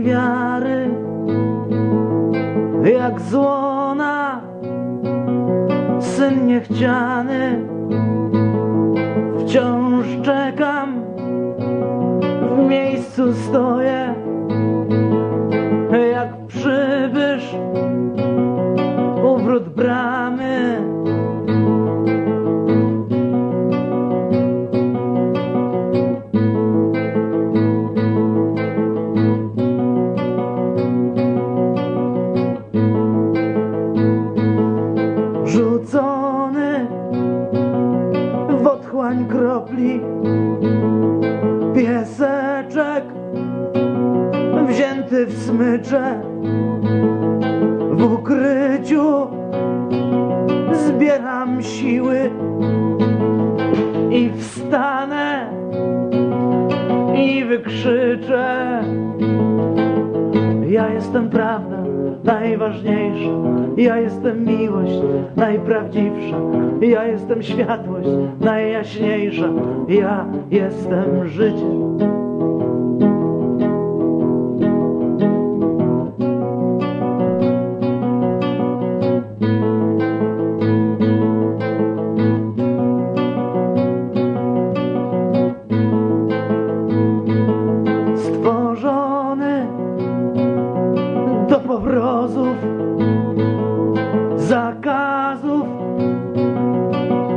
wiary, jak złona, syn niechciany. Wciąż czekam, w miejscu stoję, Rzucony w otchłań kropli pieseczek wzięty w smycze w ukryciu zbieram siły i wstanę i wykrzyczę ja jestem prawda najważniejsza. Ja jestem miłość najprawdziwsza. Ja jestem światłość najjaśniejsza. Ja jestem życie zakazów,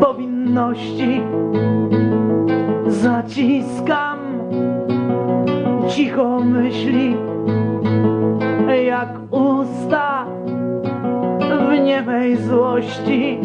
powinności. Zaciskam cicho myśli, jak usta w niemej złości.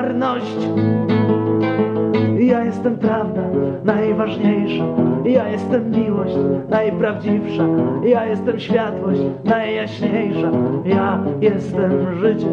Marność. Ja jestem prawda najważniejsza. Ja jestem miłość najprawdziwsza. Ja jestem światłość najjaśniejsza. Ja jestem życie.